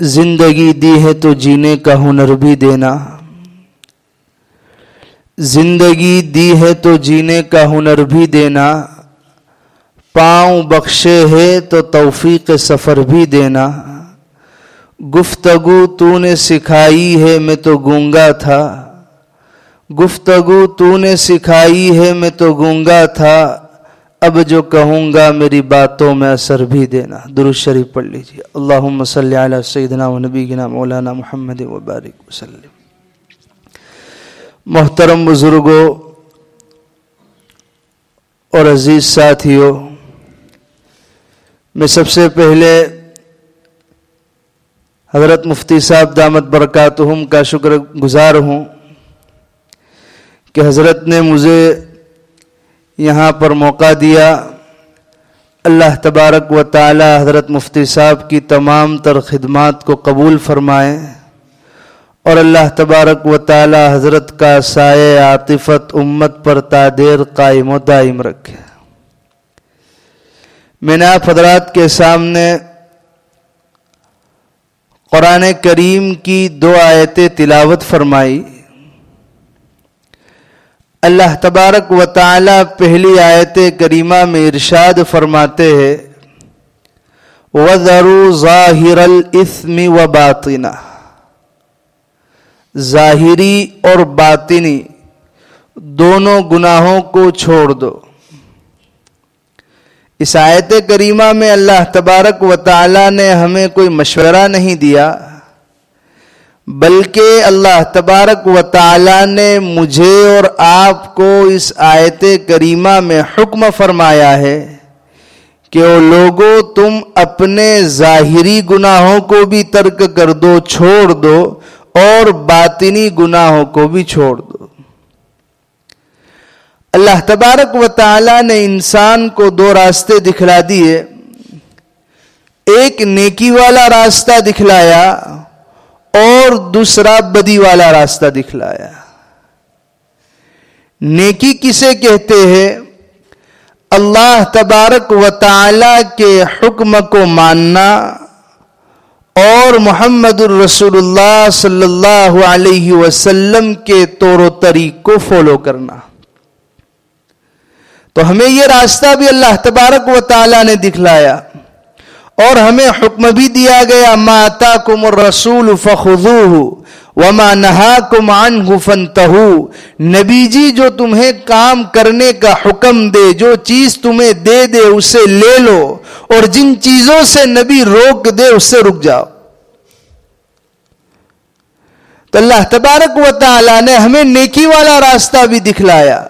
ज़िंदगी दी है तो जीने का हुनर भी देना। ज़िंदगी दी है तो जीने का हुनर भी देना। पाँव बख्शे है तो तौफीक सफ़र भी देना। गुफ्तगु तूने सिखाई है, मैं तो गूँगा था। गुफ्तगु तूने सिखाई है, मैं तो गूँगा था। अब जो कहूँगा मेरी बातों में असर भी देना। दुरुज शरीफ पढ़ लीजिए। अल्लाह सल सैदना व नबीना मौलाना मोहम्मद वबारक वसलम मोहतरम बुज़ुर्गों और अज़ीज़ साथियों, मैं सबसे पहले हज़रत मुफ्ती साहब दामद बरकातहम का शुक्र गुज़ार हूँ कि हज़रत ने मुझे यहाँ पर मौका दिया। अल्लाह तबारक व ताली हज़रत मुफ्ती साहब की तमाम तर खिदमत को कबूल फरमाए और अल्लाह तबारक व ताली हज़रत का साय आतिफत उम्मत पर तादेर कायम दायम रखे। मैंने आप हजरात के सामने कुरान करीम की दो आयतें तिलावत फरमाई। अल्लाह तबारक व ताली पहली आयत करीमा में इरशाद फरमाते हैं, वजरू ज़ाहिर इसमी व बातिना। ज़ाहिरी और बातिनी, दोनों गुनाहों को छोड़ दो। इस आयत करीमा में अल्लाह तबारक व ताली ने हमें कोई मशवरा नहीं दिया। बल्कि अल्लाह तबारक व ताला ने मुझे और आपको इस आयत करीमा में हुक्म फरमाया है कि ओ लोगों, तुम अपने ज़ाहिरी गुनाहों को भी तर्क कर दो, छोड़ दो, और बातिनी गुनाहों को भी छोड़ दो। अल्लाह तबारक व ताला ने इंसान को दो रास्ते दिखला दिए। एक नेकी वाला रास्ता दिखलाया और दूसरा बदी वाला रास्ता दिखलाया। नेकी किसे कहते हैं? अल्लाह तबारक व ताला के हुक्म को मानना और मोहम्मद रसूलुल्लाह सल्लल्लाहु अलैहि वसल्लम के तौर तरीक को फॉलो करना। तो हमें यह रास्ता भी अल्लाह तबारक व ताला ने दिखलाया। और हमें हुक्म भी दिया गया माता कुम रसूल फ़ुदू वमा नहा कुमान हुफन तहू नबी जी जो तुम्हें काम करने का हुक्म दे, जो चीज़ तुम्हें दे दे, उसे ले लो और जिन चीज़ों से नबी रोक दे, उससे रुक जाओ। तो अल्लाह तबारक व ने हमें नेकी वाला रास्ता भी दिखलाया।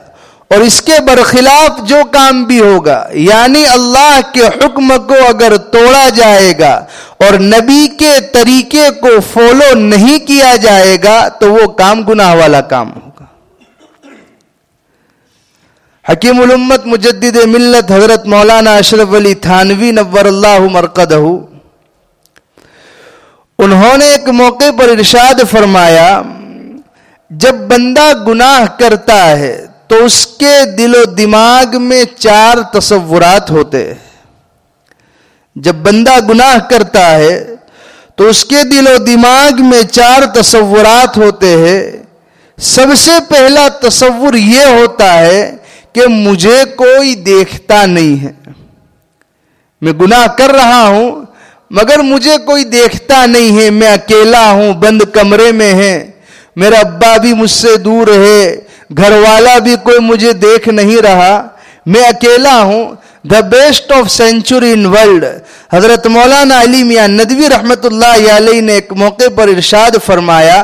और इसके बरखिलाफ जो काम भी होगा, यानी अल्लाह के हुक्म को अगर तोड़ा जाएगा और नबी के तरीके को फॉलो नहीं किया जाएगा तो वो काम गुनाह वाला काम होगा। हकीम उम्मत मुजद्दिद मिल्लत हज़रत मौलाना अशरफ अली थानवी नवर अल्लाह मरकदहू, उन्होंने एक मौके पर इरशाद फरमाया, जब बंदा गुनाह करता है तो उसके दिलो दिमाग में चार तस्वुरात होते जब बंदा गुनाह करता है तो उसके दिलो दिमाग में चार तस्वुरात होते हैं। सबसे पहला तस्वुर यह होता है कि मुझे कोई देखता नहीं है। मैं गुनाह कर रहा हूँ, मगर मुझे कोई देखता नहीं है। मैं अकेला हूँ, बंद कमरे में है। मेरा अब्बा भी मुझसे दूर है। घर वाला भी कोई मुझे देख नहीं रहा। मैं अकेला हूँ। The best of century in world Hazrat Maulana Ali मियाँ नदवी रहमत ने एक मौके पर इरशाद फरमाया,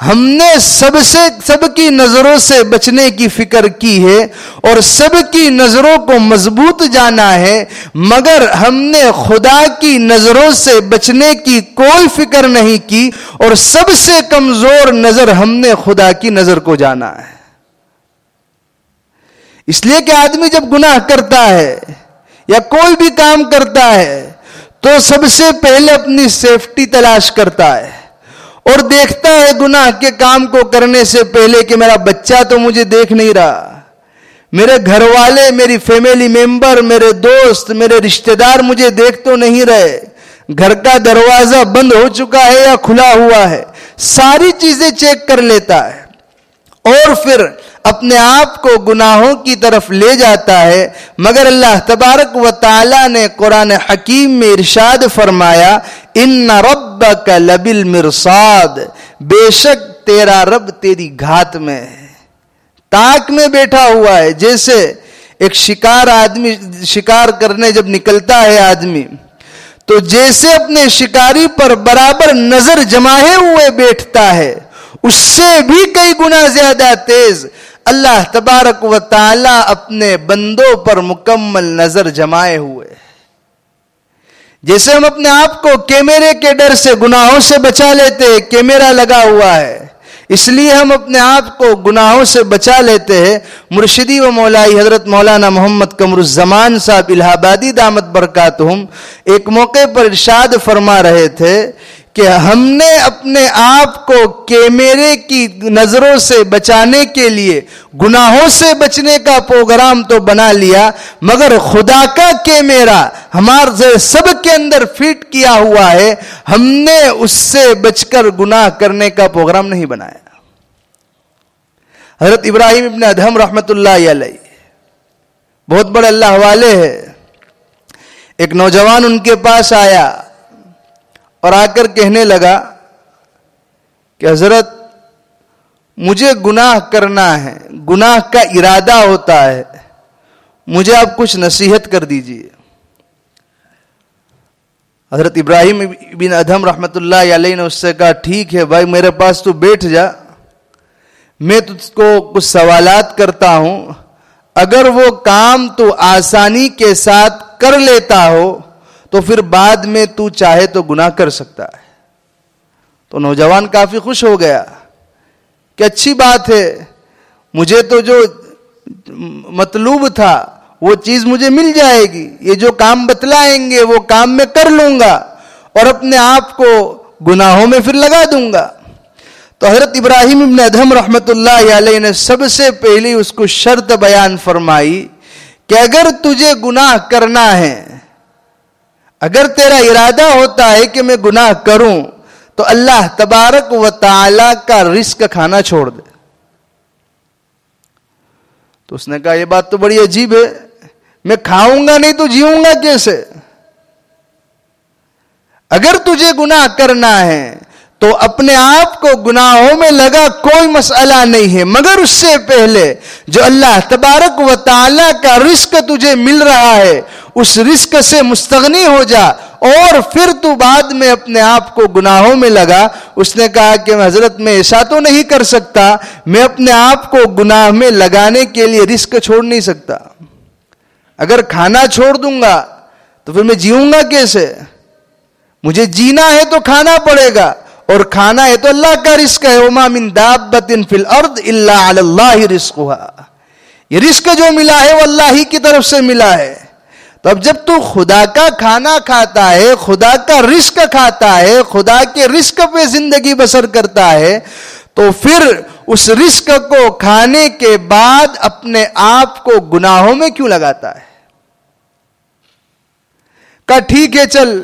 हमने सबसे, सबकी नज़रों से बचने की फ़िक्र की है और सबकी नज़रों को मज़बूत जाना है, मगर हमने खुदा की नज़रों से बचने की कोई फ़िक्र नहीं की और सबसे कमज़ोर नज़र हमने खुदा की नज़र को जाना है। इसलिए कि आदमी जब गुनाह करता है या कोई भी काम करता है तो सबसे पहले अपनी सेफ्टी तलाश करता है और देखता है गुनाह के काम को करने से पहले कि मेरा बच्चा तो मुझे देख नहीं रहा। मेरे घर वाले मेरी फैमिली मेंबर मेरे दोस्त, मेरे रिश्तेदार मुझे देख तो नहीं रहे। घर का दरवाज़ा बंद हो चुका है या खुला हुआ है? सारी चीज़ें चेक कर लेता है। और फिर अपने आप को गुनाहों की तरफ़ ले जाता है, मगर अल्लाह तबारक व ताला ने कुरान हकीम में इरशाद फरमाया इन रब का लबिल मिरसाद, बेशक तेरा रब तेरी घात में है। ताक में बैठा हुआ है, जैसे एक शिकार आदमी, शिकार करने जब निकलता है आदमी तो जैसे अपने शिकारी पर बराबर नज़र जमाए हुए बैठता है, उससे भी कई गुना ज़्यादा तेज। अल्लाह तबारक व ताला अपने बंदों पर मुकम्मल नज़र जमाए हुए जैसे हम अपने आप को कैमरे के डर से, गुनाहों से बचा लेते हैं, कैमरा लगा हुआ है। इसलिए हम अपने आप को गुनाहों से बचा लेते हैं। मुर्शिदी व मौलाई हज़रत मौलाना मोहम्मद कमरुजमान साहब इलाहाबादी दामद बरकत एक मौके पर इर्शाद फरमा रहे थे कि हमने अपने आप को कैमरे की नज़रों से बचाने के लिए, गुनाहों से बचने का प्रोग्राम तो बना लिया, मगर खुदा का कैमरा हमारे सब के अंदर फिट किया हुआ है, हमने उससे बचकर गुनाह करने का प्रोग्राम नहीं बनाया। हज़रत इब्राहिम इबन अधम रहमत बहुत बड़े अल्लाह वाले है। एक नौजवान उनके पास आया और आकर कहने लगा कि हज़रत, मुझे गुनाह करना है, गुनाह का इरादा होता है, मुझे आप कुछ नसीहत कर दीजिए। हज़रत इब्राहिम बिन अधम रहमत ने उससे कहा, ठीक है भाई, मेरे पास तू बैठ जा, मैं तुझको कुछ सवालात करता हूँ। अगर वो काम तू आसानी के साथ कर लेता हो तो फिर बाद में तू चाहे तो गुनाह कर सकता है। तो नौजवान काफ़ी खुश हो गया। कि अच्छी बात है, मुझे तो जो मतलूब था, वो चीज़ मुझे मिल जाएगी। ये जो काम बतलाएँगे, वो काम मैं कर लूँगा और अपने आप को गुनाहों में फिर लगा दूँगा। तो हज़रत इब्राहिम इब्न अधम रहमतुल्लाह ने सबसे पहले उसको शर्त बयान फरमाई कि अगर तुझे गुनाह करना है अगर तेरा इरादा होता है कि मैं गुनाह करूँ तो अल्लाह तबारक व ताला का रिस्क खाना छोड़ दे। तो उसने कहा यह बात तो बड़ी अजीब है। मैं खाऊँगा नहीं तो जीऊँगा कैसे? अगर तुझे गुनाह करना है तो अपने आप को गुनाहों में लगा कोई मसला नहीं है। मगर उससे पहले जो अल्लाह तबारक व ताला का रिस्क तुझे मिल रहा है, उस रिस्क से मुस्तगनी हो जा और फिर तू बाद में अपने आप को गुनाहों में लगा। उसने कहा कि हज़रत मैं ऐसा तो नहीं कर सकता। मैं अपने आप को गुनाह में लगाने के लिए रिस्क छोड़ नहीं सकता। अगर खाना छोड़ दूँगा तो फिर मैं जीऊँगा कैसे? मुझे जीना है तो खाना पड़ेगा। और खाना है तो अल्लाह का रिस्क है। उमा मिन दाबतिन फिल अर्द इल्ला रिस्क हुआ ये रिस्क जो मिला है, वो अल्लाह ही की तरफ़ से मिला है। तो अब जब तू खुदा का खाना खाता है, खुदा का रिस्क खाता है, खुदा के रिस्क पे ज़िंदगी बसर करता है तो फिर उस रिस्क को खाने के बाद अपने आप को गुनाहों में क्यों लगाता है? का ठीक है, चल।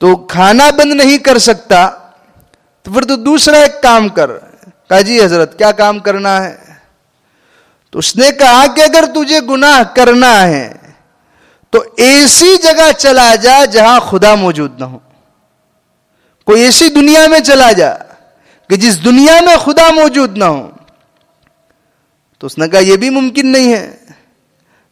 तो खाना बंद नहीं कर सकता। तो फिर तो दूसरा एक काम कर। कहा, जी हज़रत, क्या काम करना है? तो उसने कहा कि अगर तुझे गुनाह करना है तो ऐसी जगह चला जा जहाँ खुदा मौजूद ना हो। कोई ऐसी दुनिया में चला जा कि जिस दुनिया में खुदा मौजूद ना हो। तो उसने कहा यह भी मुमकिन नहीं है।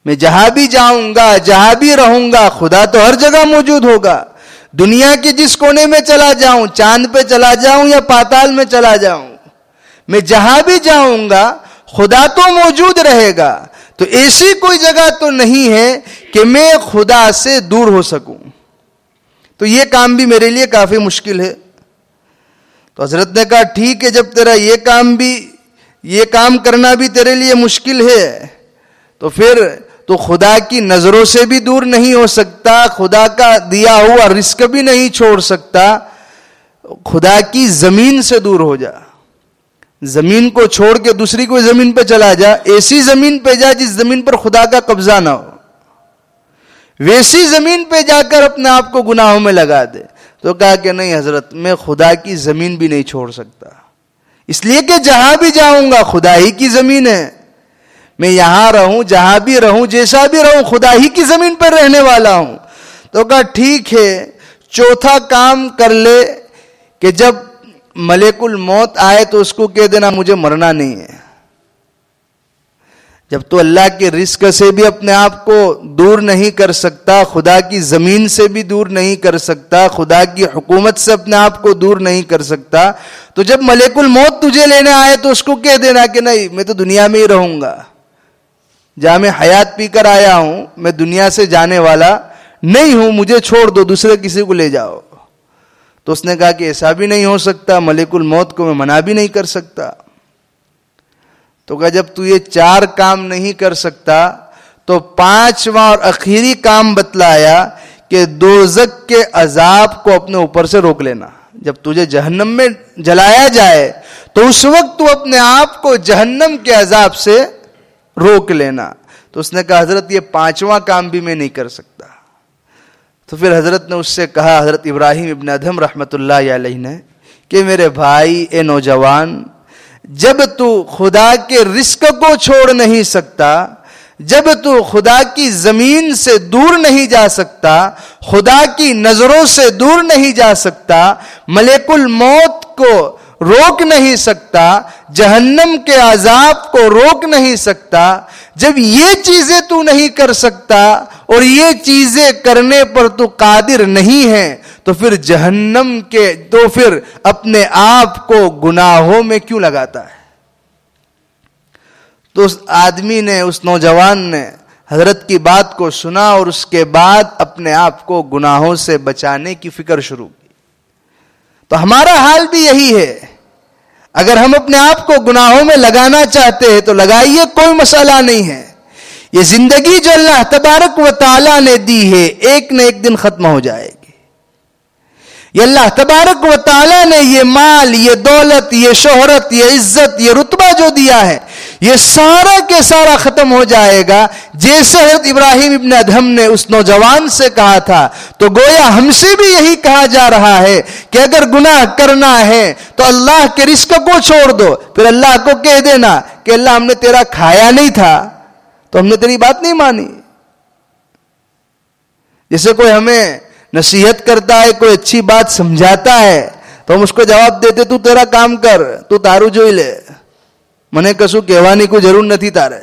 मैं जहाँ भी जाऊँगा, जहाँ भी रहूँगा, खुदा तो हर जगह मौजूद होगा। दुनिया के जिस कोने में चला जाऊँ, चाँद पे चला जाऊँ या पाताल में चला जाऊँ, मैं जहाँ भी जाऊँगा, खुदा तो मौजूद रहेगा। तो ऐसी कोई जगह तो नहीं है कि मैं खुदा से दूर हो सकूँ। तो ये काम भी मेरे लिए काफ़ी मुश्किल है। तो हज़रत ने कहा, ठीक है, जब तेरा ये काम भी, ये काम करना भी तेरे लिए मुश्किल है। तो फिर तो खुदा की नज़रों से भी दूर नहीं हो सकता, खुदा का दिया हुआ रिस्क भी नहीं छोड़ सकता। खुदा की ज़मीन से दूर हो जा। ज़मीन को छोड़ के दूसरी कोई ज़मीन पर चला जा। ऐसी ज़मीन पे जा जिस ज़मीन पर खुदा का कब्जा ना हो। वैसी ज़मीन पे जाकर अपने आप को गुनाहों में लगा दे। तो कहा कि नहीं हज़रत, मैं खुदा की ज़मीन भी नहीं छोड़ सकता। इसलिए कि जहाँ भी जाऊँगा, खुदा ही की ज़मीन है। मैं यहाँ रहूँ, जहाँ भी रहूँ, जैसा भी रहूँ, खुदा ही की ज़मीन पर रहने वाला हूँ। तो कहा, ठीक है, चौथा काम कर ले कि जब मलेकुल मौत आए तो उसको कह देना, मुझे मरना नहीं है। जब तो अल्लाह के रिस्क से भी अपने आप को दूर नहीं कर सकता, खुदा की ज़मीन से भी दूर नहीं कर सकता, खुदा की हुकूमत से अपने आप को दूर नहीं कर सकता तो जब मलेकुल मौत तुझे लेने आए तो उसको कह देना कि नहीं, मैं तो दुनिया में ही रहूँगा। जहाँ मैं हयात पीकर आया हूँ, मैं दुनिया से जाने वाला नहीं हूँ, मुझे छोड़ दो, दूसरे किसी को ले जाओ। तो उसने कहा कि ऐसा भी नहीं हो सकता, मलिकुल मौत को मैं मना भी नहीं कर सकता। तो कहा, जब तू ये चार काम नहीं कर सकता तो पांचवा और आखिरी काम बतलाया कि दोजक के अजाब को अपने ऊपर से रोक लेना। जब तुझे जहन्नम में जलाया जाए तो उस वक्त तू अपने आप को जहन्नम के अजाब से रोक लेना। तो उसने कहा, हज़रत, ये पांचवा काम भी मैं नहीं कर सकता। तो फिर हज़रत ने उससे कहा, हज़रत इब्राहिम इबन अदम रहमत ने, कि मेरे भाई, ए नौजवान, जब तू खुदा के रिस्क को छोड़ नहीं सकता, जब तू खुदा की ज़मीन से दूर नहीं जा सकता, खुदा की नज़रों से दूर नहीं जा सकता, मलेकुल मौत को रोक नहीं सकता, जहन्नम के आजाब को रोक नहीं सकता। जब ये चीज़ें तू नहीं कर सकता और ये चीज़ें करने पर तू कादिर नहीं है तो फिर जहन्नम के तो फिर अपने आप को गुनाहों में क्यों लगाता है? तो उस आदमी ने, उस नौजवान ने हज़रत की बात को सुना और उसके बाद अपने आप को गुनाहों से बचाने की फ़िक्र शुरू की। तो हमारा हाल भी यही है। अगर हम अपने आप को गुनाहों में लगाना चाहते हैं तो लगाइए, कोई मसाला नहीं है। ये ज़िंदगी जो अल्लाह तबारक व ताला ने दी है, एक न एक दिन खत्म हो जाएगी। ये अल्लाह तबारक व ताला ने ये माल, ये दौलत, ये शोहरत, ये इज़्ज़त, ये रुतबा जो दिया है ये सारा के सारा खत्म हो जाएगा। जैसे हज़रत इब्राहिम इब्न अधम ने उस नौजवान से कहा था तो गोया हमसे भी यही कहा जा रहा है कि अगर गुनाह करना है तो अल्लाह के रिस्क को छोड़ दो। फिर अल्लाह को कह देना कि अल्लाह, हमने तेरा खाया नहीं था तो हमने तेरी बात नहीं मानी। जैसे कोई हमें नसीहत करता है, कोई अच्छी बात समझाता है तो हम उसको जवाब देते, तू तेरा काम कर, तू तारू जो ले। મને કશું કહેવાની કોઈ જરૂર નથી તારે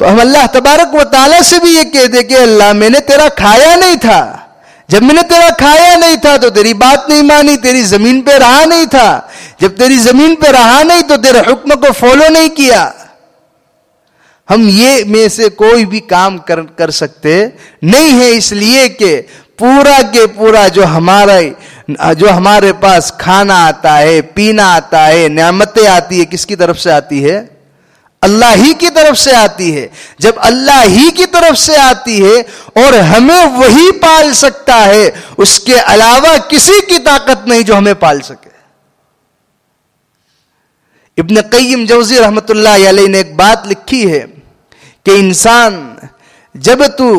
तो हम अल्लाह तबारक व ताला से भी ये कह दे कि अल्लाह मैंने तेरा खाया नहीं था जब मैंने तेरा खाया नहीं था तो तेरी बात नहीं मानी तेरी जमीन पे रहा नहीं था जब तेरी जमीन पे रहा नहीं तो तेरे हुक्म को फॉलो नहीं किया हम ये में से कोई भी काम कर कर सकते नहीं है इसलिए कि पूरा के पूरा जो हमारा जो हमारे पास खाना आता है, पीना आता है नियामतें आती है, किसकी तरफ़ से आती है? अल्लाह ही की तरफ़ से आती है। जब अल्लाह ही की तरफ़ से आती है और हमें वही पाल सकता है, उसके अलावा किसी की ताकत नहीं जो हमें पाल सके। इब्न कईम जौजी रहमत ने एक बात लिखी है कि इंसान, जब तू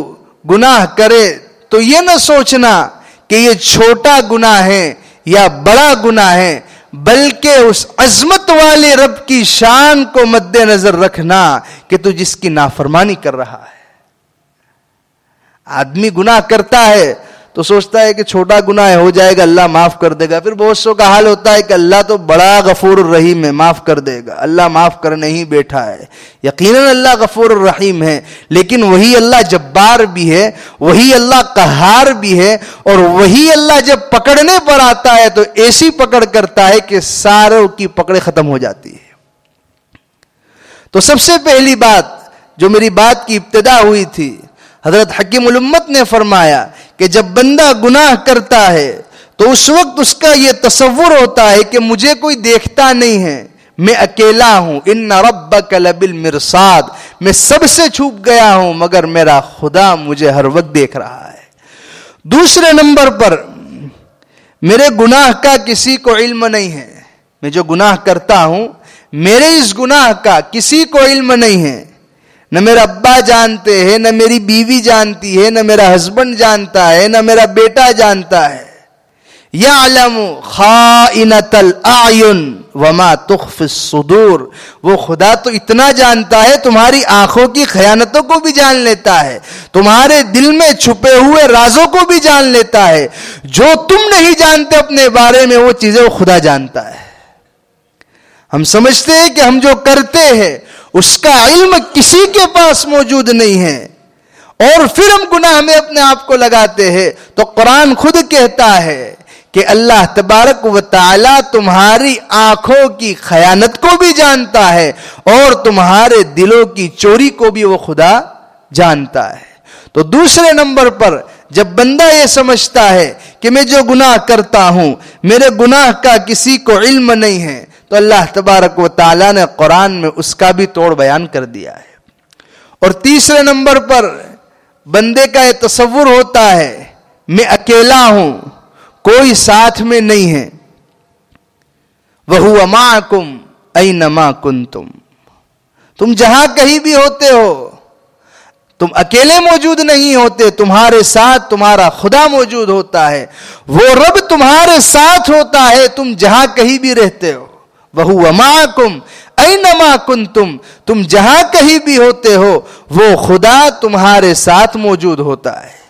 गुनाह करे तो यह ना सोचना कि ये छोटा गुना है या बड़ा गुना है, बल्कि उस अजमत वाले रब की शान को मद्देनजर रखना कि तू जिसकी नाफरमानी कर रहा है। आदमी गुनाह करता है तो सोचता है कि छोटा गुनाह हो जाएगा, अल्लाह माफ़ कर देगा। फिर बहुत सो का हाल होता है कि अल्लाह तो बड़ा गफूर रहीम है, माफ़ कर देगा। अल्लाह माफ़ करने ही बैठा है। यकीनन अल्लाह गफूर रहीम है, लेकिन वही अल्लाह जब्बार भी है, वही अल्लाह कहार भी है, और वही अल्लाह जब पकड़ने पर आता है तो ऐसी पकड़ करता है कि सारों की पकड़े खत्म हो जाती है। तो सबसे पहली बात, जो मेरी बात की इब्तदा हुई थी हज़रत हकीम उम्मत ने फरमाया कि जब बंदा गुनाह करता है तो उस वक्त उसका यह तस्वुर होता है कि मुझे कोई देखता नहीं है। मैं अकेला हूँ। इन रब कलबिल मिरसाद। मैं सबसे छुप गया हूँ, मगर मेरा खुदा मुझे हर वक्त देख रहा है। दूसरे नंबर पर, मेरे गुनाह का किसी को इल्म नहीं है। मैं जो गुनाह करता हूँ, मेरे इस गुनाह का किसी को इल्म नहीं है। न मेरा अब्बा जानते हैं, न मेरी बीवी जानती है, न मेरा हस्बैंड जानता है, न मेरा बेटा जानता है। या आलम आयुन वमा तुख सुदूर। वो खुदा तो इतना जानता है, तुम्हारी आँखों की खयानतों को भी जान लेता है, तुम्हारे दिल में छुपे हुए राजों को भी जान लेता है। जो तुम नहीं जानते अपने बारे में, वो चीज़ें वो खुदा जानता है। हम समझते हैं कि हम जो करते हैं उसका इल्म किसी के पास मौजूद नहीं है। और फिर हम गुनाह में अपने आप को लगाते हैं। तो कुरान खुद कहता है कि अल्लाह तबारक व ताला तुम्हारी आँखों की खयानत को भी जानता है और तुम्हारे दिलों की चोरी को भी वो खुदा जानता है। तो दूसरे नंबर पर जब बंदा ये समझता है कि मैं जो गुनाह करता हूँ, मेरे गुनाह का किसी को इल्म नहीं है तो अल्लाह तबारक व ताला ने कुरान में उसका भी तोड़ बयान कर दिया है। और तीसरे नंबर पर बंदे का यह तस्वुर होता है, मैं अकेला हूँ, कोई साथ में नहीं है। वह अमा कुम ऐ नमा कुन तुम तुम जहाँ कहीं भी होते हो, तुम अकेले मौजूद नहीं होते, तुम्हारे साथ तुम्हारा खुदा मौजूद होता है। वो रब तुम्हारे साथ होता है, तुम जहाँ कहीं भी रहते हो। वहु अमाकुम ऐनमा कुन तुम तुम जहाँ कहीं भी होते हो, वो खुदा तुम्हारे साथ मौजूद होता है।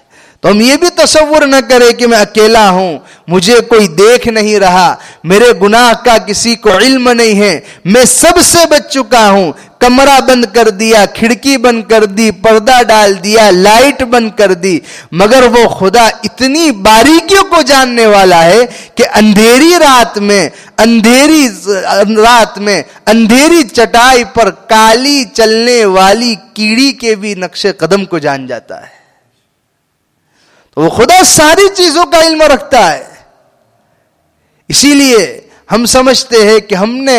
तो हम ये भी तस्वुर न करें कि मैं अकेला हूँ। मुझे कोई देख नहीं रहा। मेरे गुनाह का किसी को इल्म नहीं है। मैं सबसे बच चुका हूँ। कमरा बंद कर दिया, खिड़की बंद कर दी, पर्दा डाल दिया, लाइट बंद कर दी। मगर वो खुदा इतनी बारीकियों को जानने वाला है कि अंधेरी रात में, अंधेरी रात में, अंधेरी चटाई पर काली चलने वाली कीड़ी के भी नक्शे कदम को जान जाता है। तो वो खुदा सारी चीज़ों का इल्म रखता है। इसीलिए हम समझते हैं कि हमने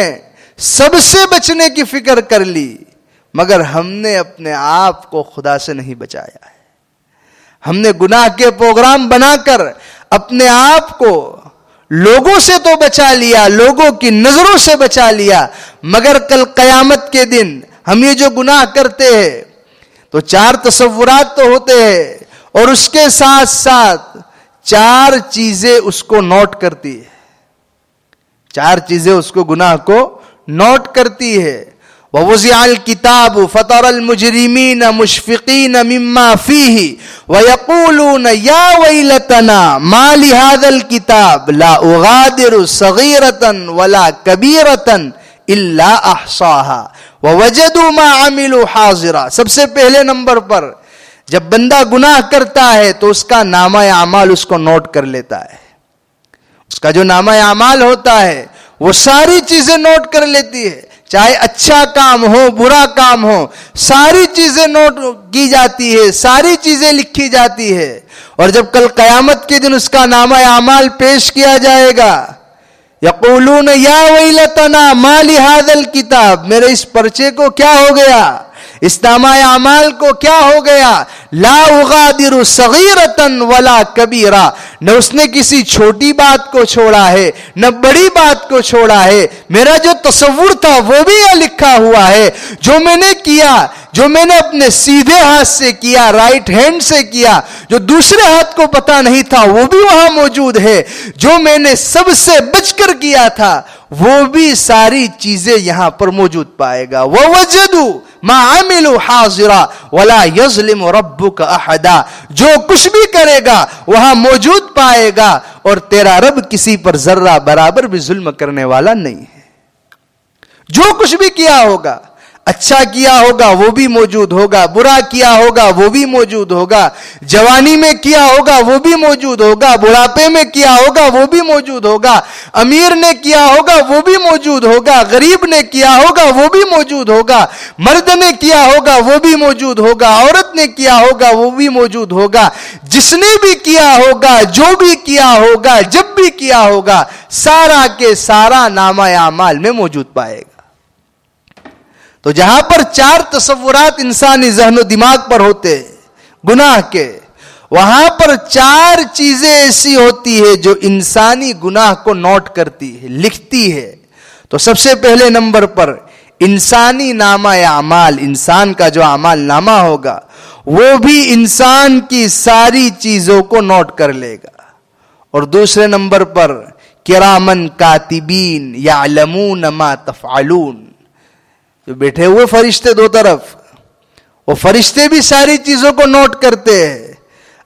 सबसे बचने की फ़िक्र कर ली, मगर हमने अपने आप को खुदा से नहीं बचाया है। हमने गुनाह के प्रोग्राम बनाकर अपने आप को लोगों से तो बचा लिया, लोगों की नज़रों से बचा लिया, मगर कल कयामत के दिन हम ये जो गुनाह करते हैं तो चार तस्वुरात तो होते हैं और उसके साथ साथ चार चीज़ें उसको नोट करती है। चार चीज़ें उसको गुनाह को नोट करती है। वजियाल किताब फतर मुजरिमीन मुशफ़ीन मम्मा फ़ी वयकूलून या वैलतना माली हादल किताब ला उगादिर सगीरतन वला कबीरतन इल्ला अहसाहा। वजदू मा अमिलु हाजिरा। सबसे पहले नंबर पर जब बंदा गुनाह करता है तो उसका नामा अमाल उसको नोट कर लेता है। उसका जो नामा अमाल होता है, वो सारी चीज़ें नोट कर लेती है। चाहे अच्छा काम हो, बुरा काम हो, सारी चीज़ें नोट की जाती है, सारी चीज़ें लिखी जाती है। और जब कल कयामत के दिन उसका नामा अमाल पेश किया जाएगा, यकूलून, या वही लतना माली हादल किताब, मेरे इस पर्चे को क्या हो गया? इस्तामा अमाल को क्या हो गया? ला उगादिर सगीरतन वला कबीरा। न उसने किसी छोटी बात को छोड़ा है, न बड़ी बात को छोड़ा है। मेरा जो तस्वुर था, वो भी यह लिखा हुआ है। जो मैंने किया, जो मैंने अपने सीधे हाथ से किया राइट हैंड से किया, जो दूसरे हाथ को पता नहीं था, वो भी वहाँ मौजूद है। जो मैंने सबसे बचकर किया था, वो भी सारी चीज़ें यहाँ पर मौजूद पाएगा। वो वजदू मामिलु हाजिरा वला यजलिम रब्बु का अहदा जो कुछ भी करेगा, वहाँ मौजूद पाएगा, और तेरा रब किसी पर जर्रा बराबर भी जुल्म करने वाला नहीं है। जो कुछ भी किया होगा अच्छा किया होगा वो भी मौजूद होगा बुरा किया होगा वो भी मौजूद होगा जवानी में किया होगा वो भी मौजूद होगा बुढ़ापे में किया होगा वो भी मौजूद होगा अमीर ने किया होगा वो भी मौजूद होगा गरीब ने किया होगा वो भी मौजूद होगा मर्द ने किया होगा वो भी मौजूद होगा औरत ने किया होगा वो भी मौजूद होगा जिसने भी किया होगा जो भी किया होगा जब भी किया होगा सारा के सारा नामा में मौजूद पाएगा तो जहाँ पर चार तस्वुरात इंसानी जहन दिमाग पर होते गुनाह के, वहाँ पर चार चीज़ें ऐसी होती है जो इंसानी गुनाह को नोट करती है, लिखती है। तो सबसे पहले नंबर पर, इंसानी नामा या अमाल, इंसान का जो अमाल नामा होगा, वो भी इंसान की सारी चीज़ों को नोट कर लेगा। और दूसरे नंबर पर, किरामन कातिबीन या लमून मा तफालून जो बैठे हुए फरिश्ते दो तरफ़, वो फरिश्ते भी सारी चीज़ों को नोट करते हैं।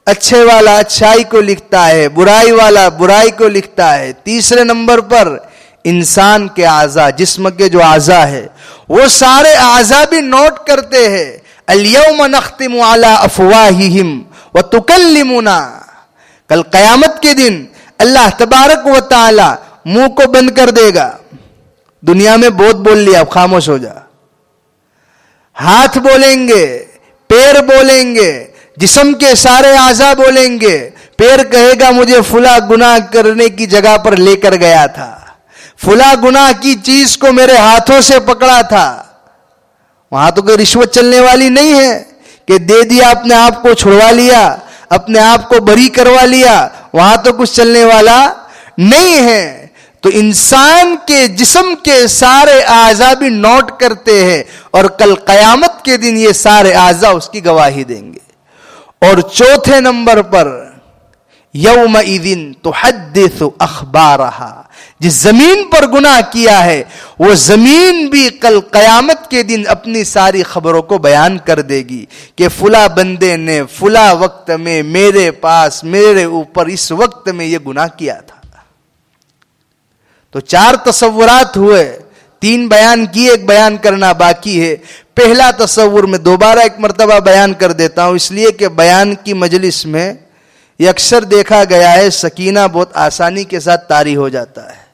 अच्छे वाला अच्छाई को लिखता है, बुराई वाला बुराई को लिखता है। तीसरे नंबर पर इंसान के आजा, जिस्म के जो आजा है, वो सारे आजा भी नोट करते हैं। अलियम नख्तिम अला अफवाहिम व तुकल्लिमुना। कल कयामत के दिन अल्लाह तबारक व ताला मुँह को बंद कर देगा। दुनिया में बहुत बोल लिया, अब खामोश हो जा। हाथ बोलेंगे, पैर बोलेंगे, जिसम के सारे आजा बोलेंगे, पैर कहेगा, मुझे फुला गुनाह करने की जगह पर लेकर गया था। फुला गुनाह की चीज़ को मेरे हाथों से पकड़ा था। वहाँ तो कोई रिश्वत चलने वाली नहीं है कि दे दिया, अपने आप को छुड़वा लिया, अपने आप को बरी करवा लिया। वहाँ तो कुछ चलने वाला नहीं है। तो इंसान के, जिस्म के सारे आजा भी नोट करते हैं और कल कयामत के दिन ये सारे आजा उसकी गवाही देंगे। और चौथे नंबर पर, यौम दिन तो हदिस अखबार रहा जिस ज़मीन पर गुनाह किया है, वो ज़मीन भी कल कयामत के दिन अपनी सारी खबरों को बयान कर देगी कि फुला बंदे ने फुला वक्त में मेरे पास, मेरे ऊपर इस वक्त में ये गुनाह किया था। तो चार तस्वुरात हुए, तीन बयान किए, एक बयान करना बाकी है। पहला तस्वुर में दोबारा एक मरतबा बयान कर देता हूँ, इसलिए कि बयान की मजलिस में यह अक्सर देखा गया है, सकीना बहुत आसानी के साथ तारी हो जाता है।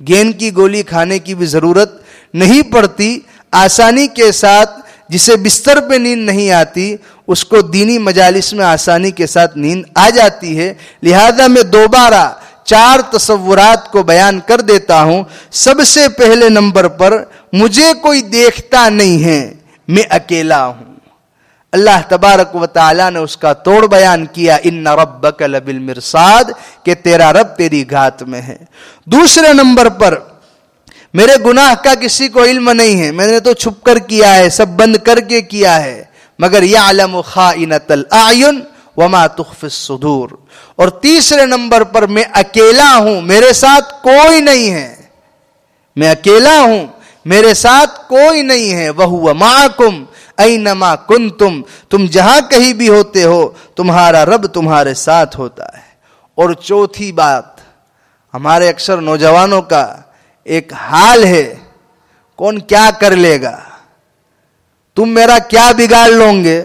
गेंद की गोली खाने की भी ज़रूरत नहीं पड़ती, आसानी के साथ जिसे बिस्तर पे नींद नहीं आती, उसको दीनी मजालिस में आसानी के साथ नींद आ जाती है। लिहाजा मैं दोबारा चार तस्वुरात को बयान कर देता हूँ। सबसे पहले नंबर पर मुझे कोई देखता नहीं है, मैं अकेला हूँ। अल्लाह तबारक व ने उसका तोड़ बयान किया इन रब लबिल मिरसाद के तेरा रब तेरी घात में है। दूसरे नंबर पर, मेरे गुनाह का किसी को इल्म नहीं है, मैंने तो छुप कर किया है, सब बंद करके किया है, मगर यालम खाइनतल आयुन वमा तुखफिस सुदूर. और तीसरे नंबर पर, मैं अकेला हूँ, मेरे साथ कोई नहीं है। मैं अकेला हूँ, मेरे साथ कोई नहीं है। वह माकुम ऐ नमा कुन तुम तुम जहाँ कहीं भी होते हो, तुम्हारा रब तुम्हारे साथ होता है। और चौथी बात, हमारे अक्सर नौजवानों का एक हाल है, कौन क्या कर लेगा? तुम मेरा क्या बिगाड़ लोगे?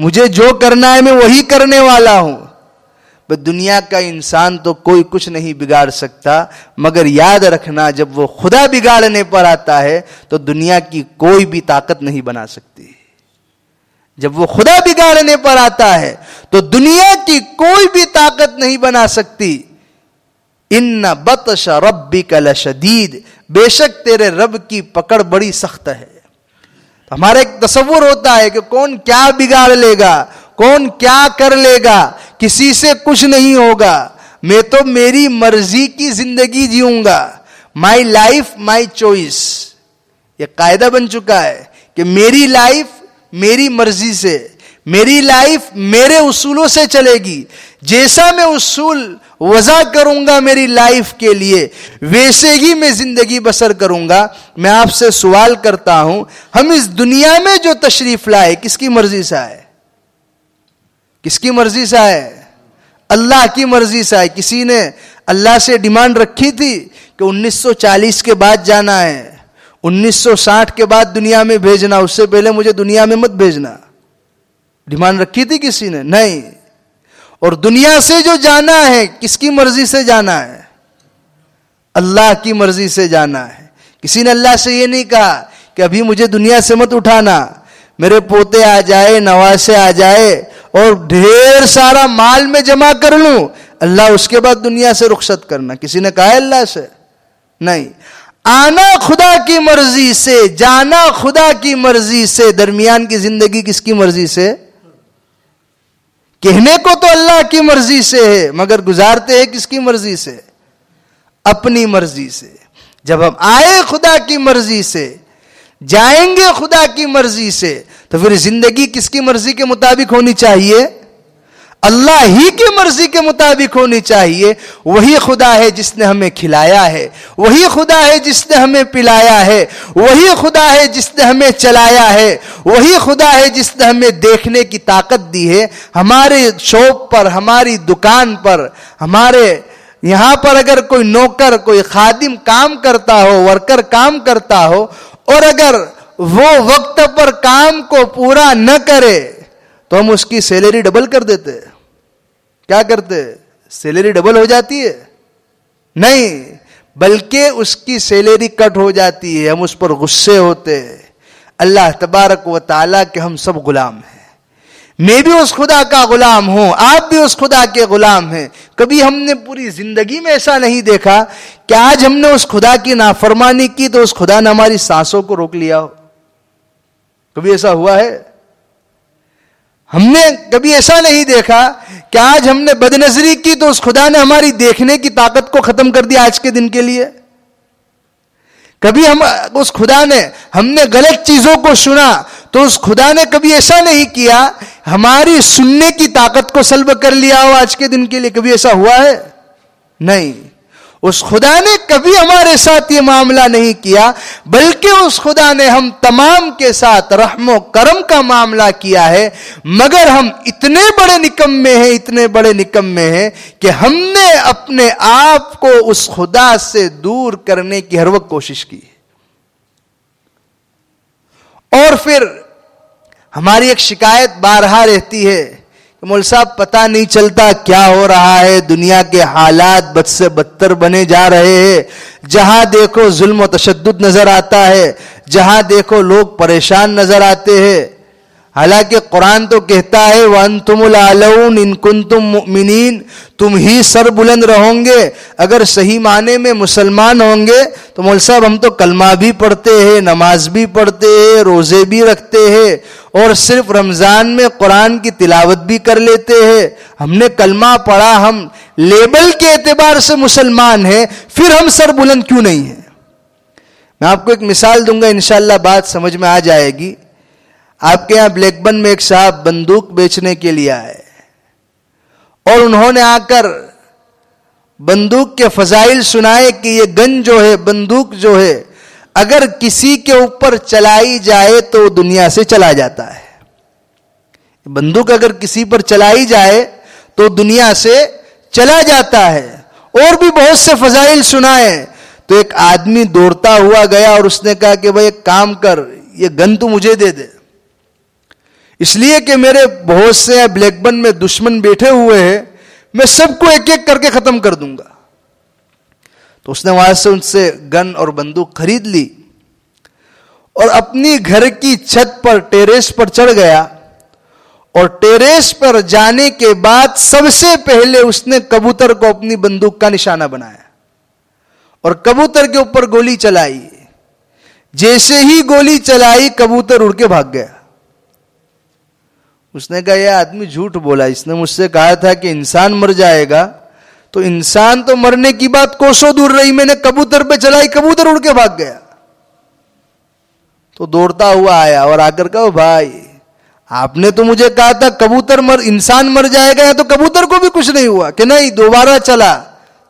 मुझे जो करना है मैं वही करने वाला हूँ। दुनिया का इंसान तो कोई कुछ नहीं बिगाड़ सकता, मगर याद रखना जब वो खुदा बिगाड़ने पर आता है तो दुनिया की कोई भी ताकत नहीं बना सकती। जब वो खुदा बिगाड़ने पर आता है तो दुनिया की कोई भी ताकत नहीं बना सकती। इन बतश रबी कल शदीद बेशक तेरे रब की पकड़ बड़ी सख्त है। हमारा एक तस्वुर होता है कि कौन क्या बिगाड़ लेगा, कौन क्या कर लेगा, किसी से कुछ नहीं होगा। मैं तो मेरी मर्ज़ी की ज़िंदगी जीऊँगा। माई लाइफ माई चॉइस ये कायदा बन चुका है कि मेरी लाइफ मेरी मर्ज़ी से, मेरी लाइफ मेरे उसूलों से चलेगी। जैसा मैं उसूल वजह करूँगा मेरी लाइफ के लिए। वैसे ही मैं ज़िंदगी बसर करूँगा। मैं आपसे सवाल करता हूँ, हम इस दुनिया में जो तशरीफ़ लाए, किसकी मर्ज़ी से आए? किसकी मर्ज़ी से आए? अल्लाह की मर्ज़ी से आए। किसी ने अल्लाह से डिमांड रखी थी कि 1940 के बाद जाना है 1960 के बाद दुनिया में भेजना, उससे पहले मुझे दुनिया में मत भेजना। डिमांड रखी थी किसी ने? नहीं। और दुनिया से जो जाना है, किसकी मर्ज़ी से जाना है? अल्लाह की मर्ज़ी से जाना है। किसी ने अल्लाह से ये नहीं कहा कि अभी मुझे दुनिया से मत उठाना। मेरे पोते आ जाए, नवासे आ जाए और ढेर सारा माल में जमा कर लू। अल्लाह उसके बाद दुनिया से रुखसत करना। किसी ने कहा अल्लाह से? नहीं। आना खुदा की मर्ज़ी से, जाना खुदा की मर्ज़ी से, दरमियान की ज़िंदगी किसकी मर्ज़ी से? कहने को तो अल्लाह की मर्ज़ी से है, मगर गुजारते हैं किसकी मर्ज़ी से? अपनी मर्ज़ी से। जब हम आए खुदा की मर्ज़ी से, जाएँगे खुदा की मर्ज़ी से तो फिर ज़िंदगी किसकी मर्ज़ी के मुताबिक होनी चाहिए? अल्लाह ही की मर्ज़ी के मुताबिक होनी चाहिए। वही खुदा है जिसने हमें खिलाया है। वही खुदा है जिसने हमें पिलाया है। वही खुदा है जिसने हमें चलाया है। वही खुदा है जिसने हमें देखने की ताकत दी है। हमारे शॉप पर, हमारी दुकान पर, हमारे यहाँ पर अगर कोई नौकर, कोई खादिम काम करता हो, वर्कर काम करता हो, और अगर वो वक्त पर काम को पूरा न करे तो हम उसकी सैलरी डबल कर देते क्या करते सैलरी डबल हो जाती है? नहीं, बल्कि उसकी सैलरी कट हो जाती है, हम उस पर गुस्से होते अल्लाह तबारक व ताला के हम सब गुलाम हैं। मैं भी उस खुदा का गुलाम हूँ, आप भी उस खुदा के गुलाम हैं। कभी हमने पूरी ज़िंदगी में ऐसा नहीं देखा कि आज हमने उस खुदा की नाफरमानी की तो उस खुदा ने हमारी सांसों को रोक लिया हो? कभी ऐसा हुआ है? हमने कभी ऐसा नहीं देखा कि आज हमने बदनजरी की तो उस खुदा ने हमारी देखने की ताकत को खत्म कर दिया आज के दिन के लिए। कभी हम, उस खुदा ने हमने गलत चीज़ों को सुना तो उस खुदा ने कभी ऐसा नहीं किया, हमारी सुनने की ताकत को सल्ब कर लिया हो आज के दिन के लिए। कभी ऐसा हुआ है? नहीं। उस खुदा ने कभी हमारे साथ ये मामला नहीं किया, बल्कि उस खुदा ने हम तमाम के साथ रहमो करम का मामला किया है, मगर हम इतने बड़े निकम में हैं, इतने बड़े निकम में हैं, कि हमने अपने आप को उस खुदा से दूर करने की हर वक्त कोशिश की। और फिर हमारी एक शिकायत बारहा रहती है मोल साहब, पता नहीं चलता क्या हो रहा है। दुनिया के हालात बद से बदतर बने जा रहे हैं। जहाँ देखो जुल्म तशद नज़र आता है, जहाँ देखो लोग परेशान नज़र आते हैं। हालाँकि कुरान तो कहता है वन तुम इन कुन तुम मिनीन तुम ही सर बुलंद रहोगे। अगर सही माने में मुसलमान होंगे तो मोल साहब, हम तो कलमा भी पढ़ते हैं, नमाज़ भी पढ़ते हैं, रोज़े भी रखते हैं, और सिर्फ़ रमज़ान में कुरान की तिलावत भी कर लेते हैं। हमने कलमा पढ़ा, हम लेबल के एतबार से मुसलमान हैं, फिर हम सर बुलंद क्यों नहीं है? मैं आपको एक मिसाल दूँगा इनशाला बात समझ में आ जाएगी। आपके यहाँ ब्लैकबन में एक साहब बंदूक बेचने के लिए आए और उन्होंने आकर बंदूक के फजाइल सुनाए कि ये गन जो है, बंदूक जो है, अगर किसी के ऊपर चलाई जाए तो दुनिया से चला जाता है। बंदूक अगर किसी पर चलाई जाए तो दुनिया से चला जाता है। और भी बहुत से फजाइल सुनाए। तो एक आदमी दौड़ता हुआ गया और उसने कहा कि भाई, एक काम कर, ये गन तू मुझे दे दे। इसलिए कि मेरे बहुत से ब्लैकबन में दुश्मन बैठे हुए हैं, मैं सबको एक एक करके खत्म कर दूँगा। तो उसने वहाँ से उनसे गन और बंदूक खरीद ली और अपनी घर की छत पर टेरेस पर चढ़ गया और टेरेस पर जाने के बाद सबसे पहले उसने कबूतर को अपनी बंदूक का निशाना बनाया और कबूतर के ऊपर गोली चलाई। जैसे ही गोली चलाई, कबूतर उड़ के भाग गया। उसने कहा, यह आदमी झूठ बोला। इसने मुझसे कहा था कि इंसान मर जाएगा। तो इंसान तो मरने की बात कोसों दूर रही। मैंने कबूतर पे चलाई, कबूतर उड़ के भाग गया। तो दौड़ता हुआ आया और आकर कहो भाई, आपने तो मुझे कहा था कबूतर मर, इंसान मर जाएगा, या तो कबूतर को भी कुछ नहीं हुआ कि नहीं, दोबारा चला,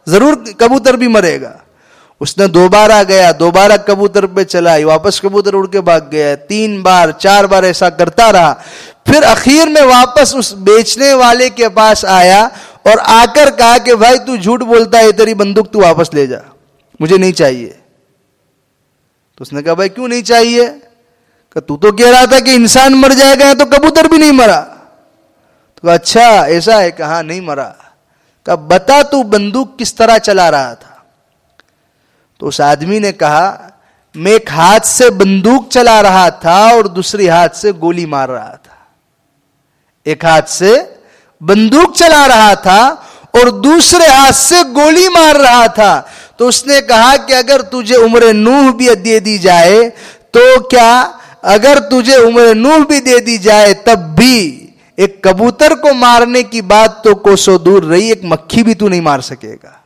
ज़रूर कबूतर भी मरेगा। उसने दोबारा गया, दोबारा कबूतर पे चलाई, वापस कबूतर उड़ के भाग गया। तीन बार, चार बार ऐसा करता रहा। फिर आखिर में वापस उस बेचने वाले के पास आया और आकर कहा कि, भाई, तू झूठ बोलता है, तेरी बंदूक तू वापस ले जा। मुझे नहीं चाहिए। तो उसने कहा, भाई, क्यों नहीं चाहिए? कि तू तो कह रहा था कि इंसान मर जाएगा तो कबूतर भी नहीं मरा। तो अच्छा ऐसा है? कहा नहीं मरा। कहा, बता तू बंदूक किस तरह चला रहा था? तो उस आदमी ने कहा, मैं एक हाथ से बंदूक चला रहा था और दूसरी हाथ से गोली मार रहा था। एक हाथ से बंदूक चला रहा था और दूसरे हाथ से गोली मार रहा था। तो उसने कहा कि अगर तुझे उम्र नूह भी दे दी जाए तो क्या अगर तुझे उम्र नूह भी दे दी जाए, तब भी एक कबूतर को मारने की बात तो कोसो दूर रही, एक मक्खी भी तू नहीं मार सकेगा।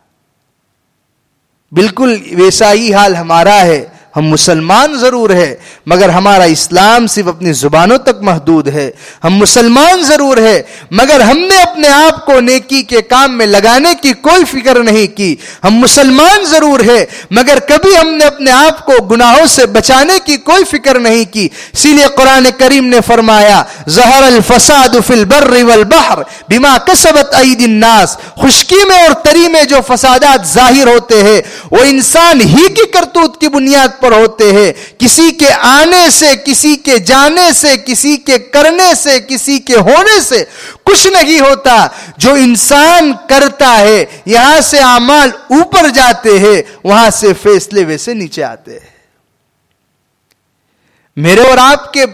बिल्कुल वैसा ही हाल हमारा है। हम मुसलमान ज़रूर है, मगर हमारा इस्लाम सिर्फ़ अपनी जुबानों तक महदूद है। हम मुसलमान ज़रूर है, मगर हमने अपने आप को नेकी के काम में लगाने की कोई फ़िक्र नहीं की। हम मुसलमान ज़रूर है, मगर कभी हमने अपने आप को गुनाहों से बचाने की कोई फ़िक्र नहीं की। इसीलिए कुरान करीम ने फरमाया जहर अल फसाद फिल बर्र बहर बिमा कसबत नास। खुशकी में और तरी में जो फसादात ज़ाहिर होते हैं, वो इंसान ही की करतूत की बुनियाद पर होते हैं। किसी के आने से, किसी के जाने से, किसी के करने से, किसी के होने से कुछ नहीं होता। जो इंसान करता है, यहाँ से अमाल ऊपर जाते हैं, वहाँ से फैसले वैसे नीचे आते हैं। मेरे और आपके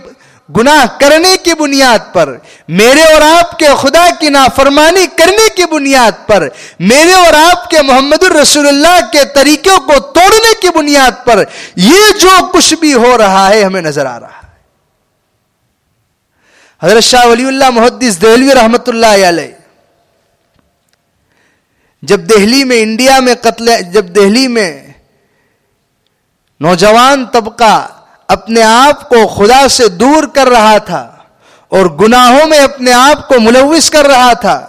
गुनाह करने की बुनियाद पर, मेरे और आपके खुदा की नाफरमानी करने की बुनियाद पर, मेरे और आपके मोहम्मद रसूलुल्लाह के तरीकों को तोड़ने की बुनियाद पर यह जो कुछ भी हो रहा है, हमें नज़र आ रहा है। हज़रत शाह वलील्ला मुहदस दहलवी रहमत जब दिल्ली में, इंडिया में कत्ल, जब दिल्ली में नौजवान तबका अपने आप को खुदा से दूर कर रहा था और गुनाहों में अपने आप को मुलविस कर रहा था।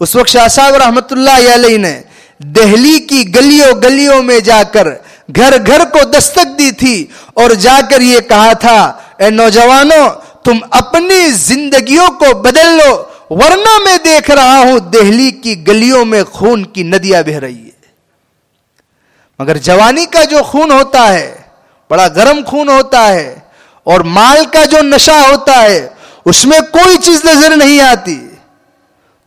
उस वक्त शाह साहब रहमत ने दहली की गलियों गलियों में जाकर घर घर को दस्तक दी थी और जाकर ये कहा था, ए नौजवानों, तुम अपनी जिंदगियों को बदल लो, वरना मैं देख रहा हूँ दहली की गलियों में खून की नदियाँ बह रही है। मगर जवानी का जो खून होता है बड़ा गर्म खून होता है और माल का जो नशा होता है, उसमें कोई चीज़ नज़र नहीं आती।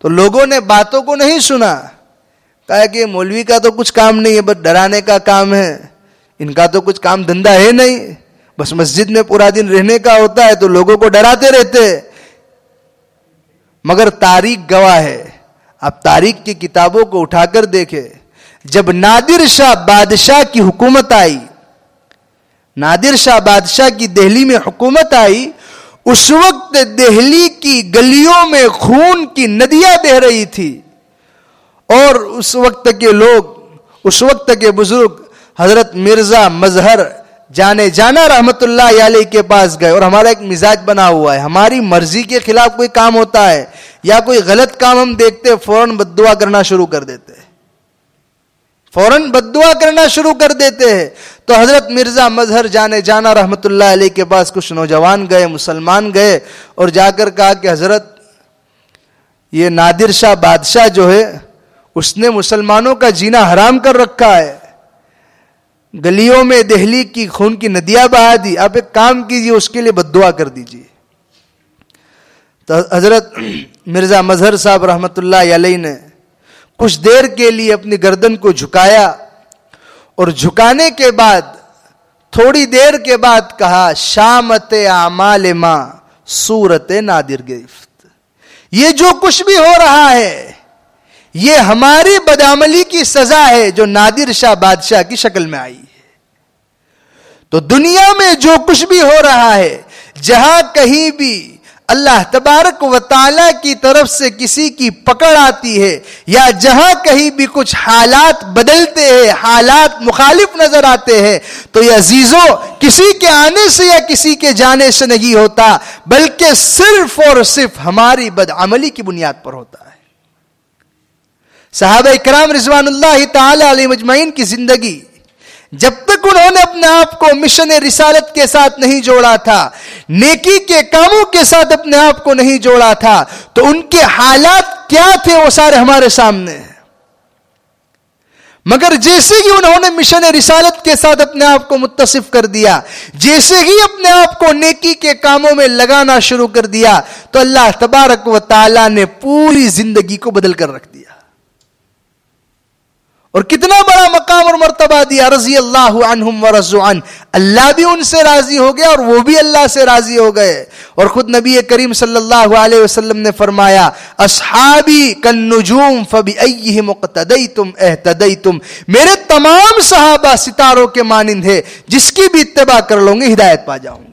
तो लोगों ने बातों को नहीं सुना। कहा कि मौलवी का तो कुछ काम नहीं है, बस डराने का काम है। इनका तो कुछ काम धंधा है नहीं। बस मस्जिद में पूरा दिन रहने का होता है तो लोगों को डराते रहते मगर तारीख गवाह है। आप तारीख की किताबों को उठाकर देखें। जब नादिर शाह बादशाह की हुकूमत आई नादिर शाह बादशाह की दिल्ली में हुकूमत आई। उस वक्त दिल्ली की गलियों में खून की नदियाँ बह रही थी। और उस वक्त के लोग, उस वक्त के बुज़ुर्ग हज़रत मिर्ज़ा मजहर जाने जाना रहमतुल्लाह के पास गए और हमारा एक मिजाज बना हुआ है। हमारी मर्ज़ी के खिलाफ कोई काम होता है या कोई गलत काम हम देखते फ़ौरन बदुआ करना शुरू कर देते फ़ौरन बदुआ करना शुरू कर देते हैं। तो हज़रत मिर्ज़ा मजहर जाने जाना रहमतुल्लाह अली के पास कुछ नौजवान गए, मुसलमान गए और जाकर कहा कि हज़रत, ये नादिर शाह बादशाह जो है, उसने मुसलमानों का जीना हराम कर रखा है। गलियों में दहली की खून की नदियाँ बहा दी। आप एक काम कीजिए, उसके लिए बदुआ कर दीजिए। तो हज़रत मिर्ज़ा मजहर साहब रहमतुल्लाह अलैहि ने कुछ देर के लिए अपनी गर्दन को झुकाया और झुकाने के बाद, थोड़ी देर के बाद कहा, शामत आमाल माँ, सूरत नादिर गिरफ्त ये जो कुछ भी हो रहा है, ये हमारी बदामली की सजा है जो नादिर शाह बादशाह की शक्ल में आई है। तो दुनिया में जो कुछ भी हो रहा है, जहाँ कहीं भी अल्लाह तबारक व ताला की तरफ़ से किसी की पकड़ आती है, या जहाँ कहीं भी कुछ हालात बदलते हैं, हालात मुखालिफ नज़र आते हैं तो यह अजीजों, किसी के आने से या किसी के जाने से नहीं होता, बल्कि सिर्फ़ और सिर्फ़ हमारी बदअमली की बुनियाद पर होता है। साहब इकराम रिजवान तजमाइन की ज़िंदगी जब तक उन्होंने अपने आप को मिशन रिसालत के साथ नहीं जोड़ा था, नेकी के कामों के साथ अपने आप को नहीं जोड़ा था तो उनके हालात क्या थे वो सारे हमारे सामने हैं। मगर जैसे ही उन्होंने मिशन रिसालत के साथ अपने आप को मुतसिफ कर दिया, जैसे ही अपने आप को नेकी के कामों में लगाना शुरू कर दिया तो अल्लाह तबारक व ताला ने पूरी ज़िंदगी को बदल कर रख दिया। और कितना बड़ा मकाम और मरतबा दिया रज़ी अल्लाह अल्लाह भी उनसे राज़ी हो गया और वो भी अल्लाह से राज़ी हो गए। और खुद नबी करीम सल्लल्लाहु अलैहि वसल्लम ने फरमाया, असहाबी कन्नुजूम फबी मुक्तदई तुम एहतदई तुम मेरे तमाम सहाबा सितारों के मानिंद है, जिसकी भी इतबा कर लोगे, हिदायत पा जाऊँगे।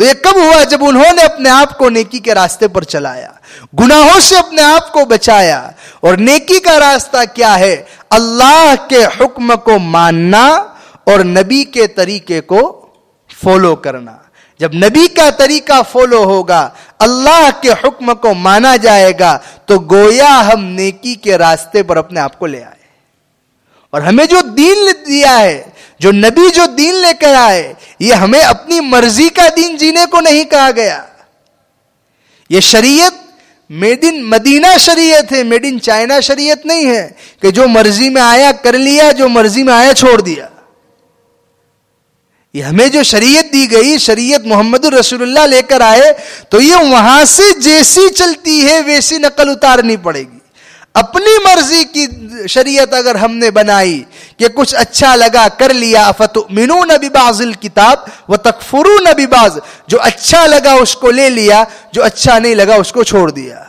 तो ये कब हुआ जब उन्होंने अपने आप को नेकी के रास्ते पर चलाया? गुनाहों से अपने आप को बचाया। और नेकी का रास्ता क्या है? अल्लाह के हुक्म को मानना और नबी के तरीके को फॉलो करना। जब नबी का तरीका फॉलो होगा, अल्लाह के हुक्म को माना जाएगा तो गोया हम नेकी के रास्ते पर अपने आप को ले आए। और हमें जो दीन दिया है जो नबी जो दीन लेकर आए, ये हमें अपनी मर्ज़ी का दीन जीने को नहीं कहा गया। ये शरीयत मेड इन मदीना शरीयत है, मेड इन चाइना शरीयत नहीं है कि जो मर्ज़ी में आया कर लिया, जो मर्ज़ी में आया छोड़ दिया। ये हमें जो शरीयत दी गई, शरीयत मोहम्मद रसूलुल्लाह लेकर आए तो ये वहाँ से जैसी चलती है, वैसी नकल उतारनी पड़ेगी। अपनी मर्ज़ी की शरीयत अगर हमने बनाई कि कुछ अच्छा लगा, कर लिया अफत मिनू नबी बाजिल किताब व तकफुरू नबी बाज जो अच्छा लगा उसको ले लिया, जो अच्छा नहीं लगा उसको छोड़ दिया।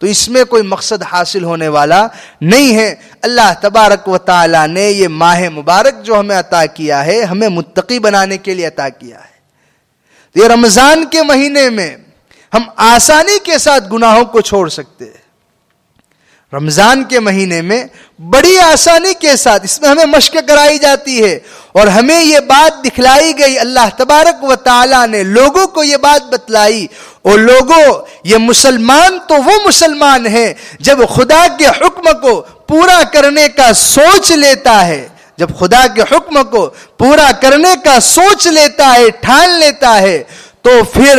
तो इसमें कोई मकसद हासिल होने वाला नहीं है। अल्लाह तबारक व ताला ने ये माह मुबारक जो हमें अता किया है, हमें मुत्तकी बनाने के लिए अता किया है। तो ये रमज़ान के महीने में हम आसानी के साथ गुनाहों को छोड़ सकते हैं। रमज़ान के महीने में बड़ी आसानी के साथ इसमें हमें मश्क कराई जाती है और हमें यह बात दिखलाई गई। अल्लाह तबारक व ताला ने लोगों को यह बात बतलाई और लोगों, ये मुसलमान तो वो मुसलमान है जब खुदा के हुक्म को पूरा करने का सोच लेता है। जब खुदा के हुक्म को पूरा करने का सोच लेता है, ठान लेता है तो फिर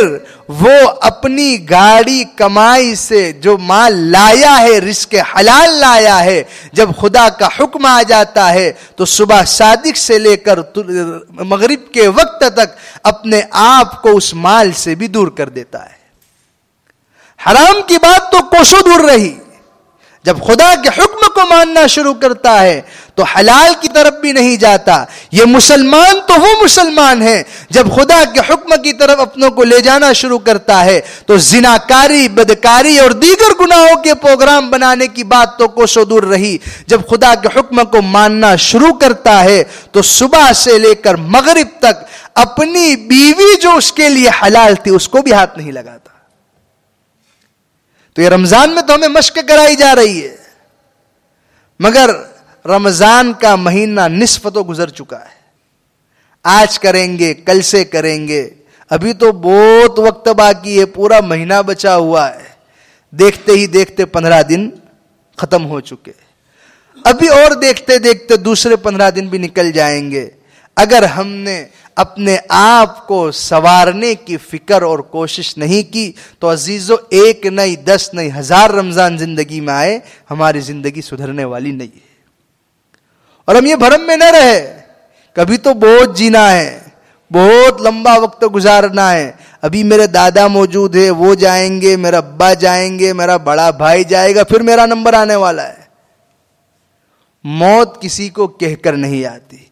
वो अपनी गाड़ी कमाई से जो माल लाया है, रिस्क हलाल लाया है, जब खुदा का हुक्म आ जाता है तो सुबह सादिक से लेकर मगरिब के वक्त तक अपने आप को उस माल से भी दूर कर देता है। हराम की बात तो कोशो दूर रही। जब खुदा के हुक्म को मानना शुरू करता है तो हलाल की तरफ़ भी नहीं जाता। ये मुसलमान तो वो मुसलमान है, जब खुदा के हुक्म की तरफ़ अपनों को ले जाना शुरू करता है तो जिनाकारी, बदकारी और दीगर गुनाहों के प्रोग्राम बनाने की बात तो कोसो दूर रही। जब खुदा के हुक्म को मानना शुरू करता है तो सुबह से लेकर मगरिब तक अपनी बीवी जो उसके लिए हलाल थी, उसको भी हाथ नहीं लगाता। तो ये रमज़ान में तो हमें मश्क कराई जा रही है। मगर रमज़ान का महीना निस्फ तो गुजर चुका है। आज करेंगे, कल से करेंगे। अभी तो बहुत वक्त बाकी है, पूरा महीना बचा हुआ है। देखते ही देखते पंद्रह दिन खत्म हो चुके अभी और देखते देखते दूसरे पंद्रह दिन भी निकल जाएँगे। अगर हमने अपने आप को संवारने की फ़िक्र और कोशिश नहीं की तो अजीजों, एक नहीं, दस नहीं, हज़ार रमज़ान ज़िंदगी में आए, हमारी ज़िंदगी सुधरने वाली नहीं है। और हम ये भरम में न रहे, कभी तो बहुत जीना है, बहुत लंबा वक्त गुजारना है, अभी मेरे दादा मौजूद है, वो जाएँगे, मेरा अब्बा जाएँगे, मेरा बड़ा भाई जाएगा, फिर मेरा नंबर आने वाला है। मौत किसी को कहकर नहीं आती।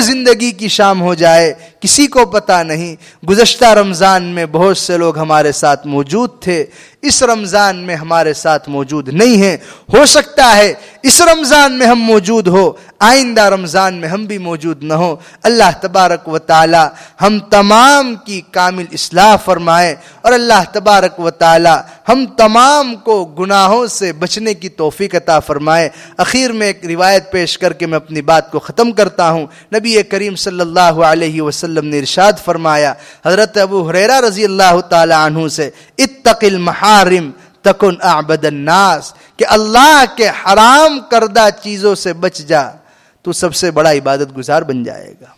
ज़िंदगी की शाम हो जाए, किसी को पता नहीं। गुजश्ता रमज़ान में बहुत से लोग हमारे साथ मौजूद थे। इस रमज़ान में हमारे साथ मौजूद नहीं है। हो सकता है इस रमज़ान में हम मौजूद हो, आइंदा रमज़ान में हम भी मौजूद न हो। अल्लाह तबारक व ताली हम तमाम की कामिल इसलाह फरमाए और अल्लाह तबारक व ताली हम तमाम को गुनाहों से बचने की तोफ़ी अता फरमाए। आखिर में एक रिवायत पेश करके मैं अपनी बात को ख़त्म करता हूँ। नबी करीम सल्लल्लाहु अलैहि वसल्लम ने इरशाद फरमाया, हज़रत अबू हुरैरा रज़ी अल्लाह तु से, इत्तकिल महारिम तकुन आबदन्नास कि अल्लाह के हराम करदा चीज़ों से बच जा तो सबसे बड़ा इबादत गुजार बन जाएगा।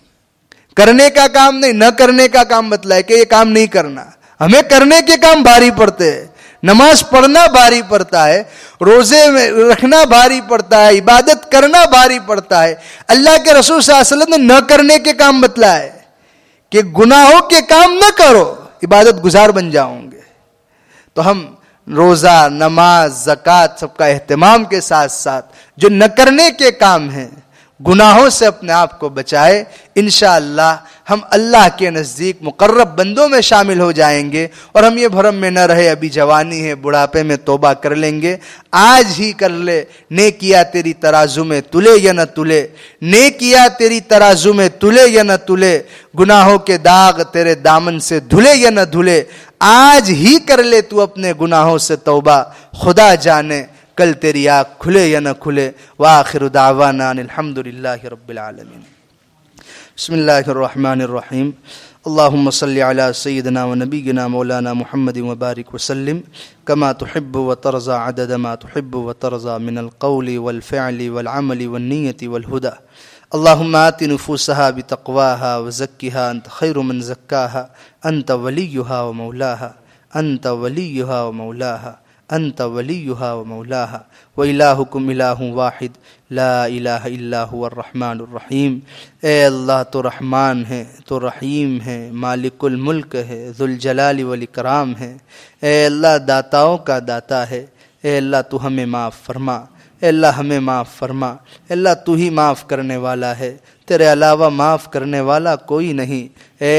करने का काम नहीं, न करने का काम बतलाए कि ये काम नहीं करना। हमें करने के काम भारी पड़ते हैं। नमाज़ पढ़ना भारी पड़ता है, रोज़े में रखना भारी पड़ता है, इबादत करना भारी पड़ता है। अल्लाह के रसूल ने न करने के काम बतलाए, कि गुनाहों के काम न करो, इबादत गुजार बन जाओगे। तो हम रोजा, नमाज़, जक़ात सबका अहतमाम के साथ साथ जो न करने के काम हैं, गुनाहों से अपने आप को बचाए इन हम अल्लाह के नज़दीक मुकर्रब बंदों में शामिल हो जाएँगे और हम ये भरम में न रहे, अभी जवानी है, बुढ़ापे में तोबा कर लेंगे। आज ही कर ले ने किया तेरी तराजू में तुले या न तुले ने किया तेरी तराजू में तुले या न तुले, गुनाहों के दाग तेरे दामन से धुले या न धुले आज ही कर ले तू अपने गुनाहों से तोबा। खुदा जाने कल तेरी आँख खुले या न खुले। वाखिर दावाना अलहमदिल्ला बसमीम अल्लाम सल सैदना व नबीना मौलाना महमद वबारक वसलम कमा तहब व तरज़ा मा तहब व तरज़ा मिनलकौली वलफ़ली वलमली वनीयति वलहुदा अल्लाहुम्म आति नुफूसहा बितक़वाहा व ज़क्किहा अंत खैर मन ज़क्काहा, अंत वलीयुहा व मौलाहा, अंत वलीयुहा व मौलाहा, अंत वलीहा व मौलाहा। व इलाहुकुम इलाहु वाहिद, ला इलाह रहीम। ए अल्लाह तो रहमान है तो रहीम है, मालिकुल मुल्क है, जुल जलाल वल इकराम है। ए अल्लाह, दाताओं का दाता है। ए अल्लाह, तू हमें माफ़ फरमा। अल्लाह हमें माफ़ फरमा। अल्लाह तू ही माफ़ करने वाला है। तेरे अलावा माफ़ करने वाला कोई नहीं।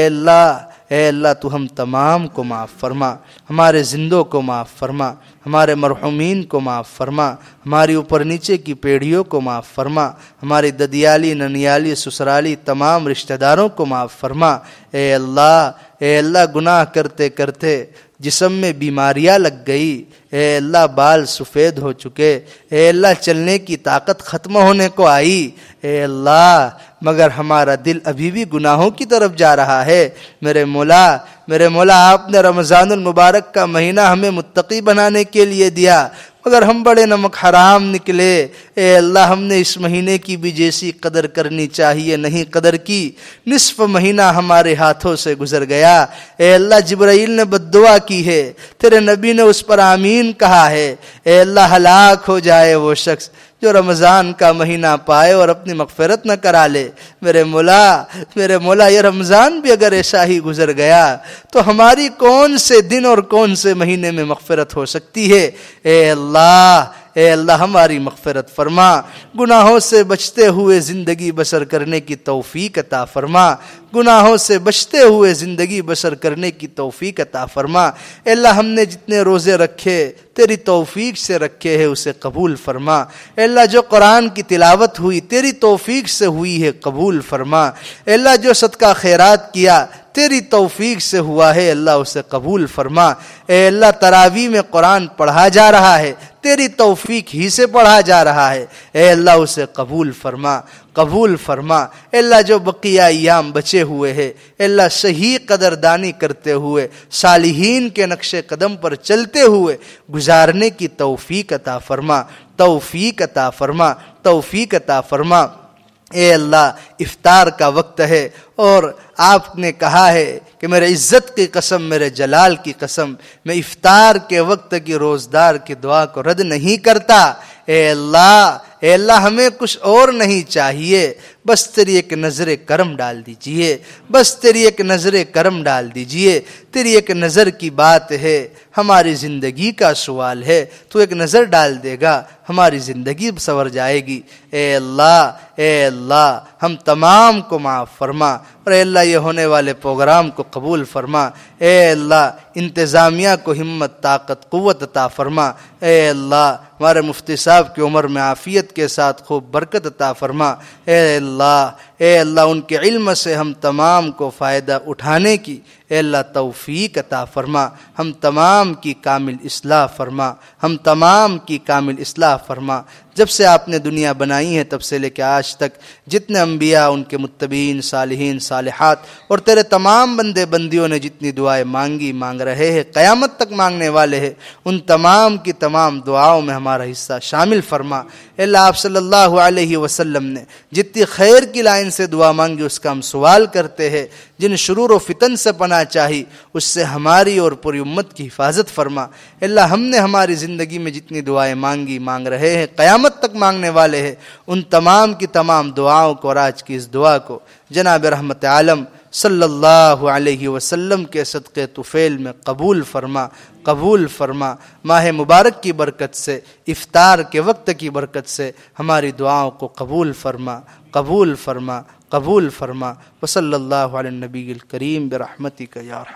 अल्लाह, ए अल्लाह, तू हम तमाम को माफ़ फरमा। हमारे ज़िंदों को माफ़ फरमा। हमारे मरहुमीन को माफ़ फरमा। हमारी ऊपर नीचे की पेढ़ियों को माफ़ फरमा। हमारी ददियाली, ननियाली, ससुराली तमाम रिश्तेदारों को माफ़ फरमा। ए अल्लाह ए अल्लाह, गुनाह करते करते जिसम में बीमारियाँ लग गई। ए अल्लाह, बाल सफ़ेद हो चुके। ए अल्लाह, चलने की ताकत ख़त्म होने को आई। ए अल्लाह मगर हमारा दिल अभी भी गुनाहों की तरफ़ जा रहा है। मेरे मोला मेरे मोला, आपने रमज़ान मुबारक का महीना हमें मुत्तकी बनाने के लिए दिया, मगर हम बड़े नमक हराम निकले। ए अल्लाह, हमने इस महीने की भी जैसी कदर करनी चाहिए, नहीं कदर की। निसफ महीना हमारे हाथों से गुजर गया। ए अल्लाह, जबराइल ने बदुआ की है। तेरे नबी ने उस पर आमीन कहा है। ए अल्लाह, हलाक हो जाए वो शख्स। जो रमज़ान का महीना पाए और अपनी मगफरत न करा ले। मेरे मोला मेरे मोला, ये रमज़ान भी अगर ऐसा ही गुजर गया तो हमारी कौन से दिन और कौन से महीने में मगफरत हो सकती है? ए अल्लाह ए अल्लाह, हमारी मगफरत फरमा। गुनाहों से बचते हुए ज़िंदगी बसर करने की तौफीक अता फरमा। गुनाहों से बचते हुए ज़िंदगी बसर करने की तौफीक अता फरमा। अल्लाह, हमने जितने रोज़े रखे, तेरी तौफीक से रखे हैं, उसे कबूल फरमा। अल्लाह, जो कुरान की तिलावत हुई, तेरी तौफीक से हुई है, कबूल फरमा। अल्लाह, जो सदका खैरात किया तेरी तौफीक से हुआ है, अल्लाह उसे कबूल फरमा। ए अल्लाह, तरावी में कुरान पढ़ा जा रहा है, तेरी तौफीक ही से पढ़ा जा रहा है। ए अल्लाह, उसे कबूल फरमा कबूल फरमा। अल्लाह, जो बकिया याम बचे हुए है अल्लाह, सही कदरदानी करते हुए, सालिहीन के नक्शे कदम पर चलते हुए गुजारने की तौफीक अता फरमा, तौफीक अता फरमा, तौफीक अता फरमा। ए अल्लाह, इफ्तार का वक्त है और आपने कहा है कि मेरे इज़्ज़त की कसम, मेरे जलाल की कसम, मैं इफ्तार के वक्त की रोजदार की दुआ को रद्द नहीं करता। ए अल्लाह ए अल्लाह हमें कुछ और नहीं चाहिए। बस तेरी एक नज़र करम डाल दीजिए। बस तेरी एक नज़र करम डाल दीजिए। तेरी एक नज़र की बात है, हमारी ज़िंदगी का सवाल है। तो एक नज़र डाल देगा, हमारी ज़िंदगी सवर जाएगी। ए अल्लाह ए अल्लाह, हम तमाम को माफ़ फरमा और अल्लाह, ये होने वाले प्रोग्राम को कबूल फरमा। ए अल्लाह, इंतज़ामिया को हिम्मत, ताकत, क़वत अता फरमा। अल्लाह, हमारे मुफ्ती साहब की उम्र में आफ़ियत के साथ खूब बरकत अता फरमा। अल्लाह ए अल्लाह, उनके इल्म से हम तमाम को फ़ायदा उठाने की। अल्लाह, तौफीक अता फरमा। हम तमाम की कामिल असलाह फरमा। हम तमाम की कामिल असलाह फरमा। जब से आपने दुनिया बनाई है, तब से लेकर आज तक जितने अम्बिया उनके मुतबीन सालहीन, सालहात और तेरे तमाम बंदे, बंदियों ने जितनी दुआएँ मांगी, मांग रहे हैं, क़यामत तक मांगने वाले हैं, उन तमाम की तमाम दुआओं में हमारा हिस्सा शामिल फरमा। अल्लाह, आप सल्लल्लाहु अलैहि ने जितनी खैर की लाइन से दुआ मांगी, उसका हम सवाल करते हैं, जिन शुरूर फितन से पना चाही, उससे हमारी और पूरी उम्मत की हिफाजत फरमा। अल्लाह हमने हमारी ज़िंदगी में जितनी दुआएँ मांगी, मांग रहे हैं, क़यामत तक मांगने वाले हैं, उन तमाम की तमाम दुआओं को और आज की इस दुआ को, जनाब रहमत आलम सल्लल्लाहु अलैहि वसल्लम के सदक़े तुफ़ैल में कबूल फरमा कबूल फरमा। माह मुबारक की बरकत से इफ़ार के वक्त की बरकत से हमारी दुआओं को कबूल फरमा। कबूल फरमा कबूल फरमा। वसल्ला नबी करीम बरहमती का यार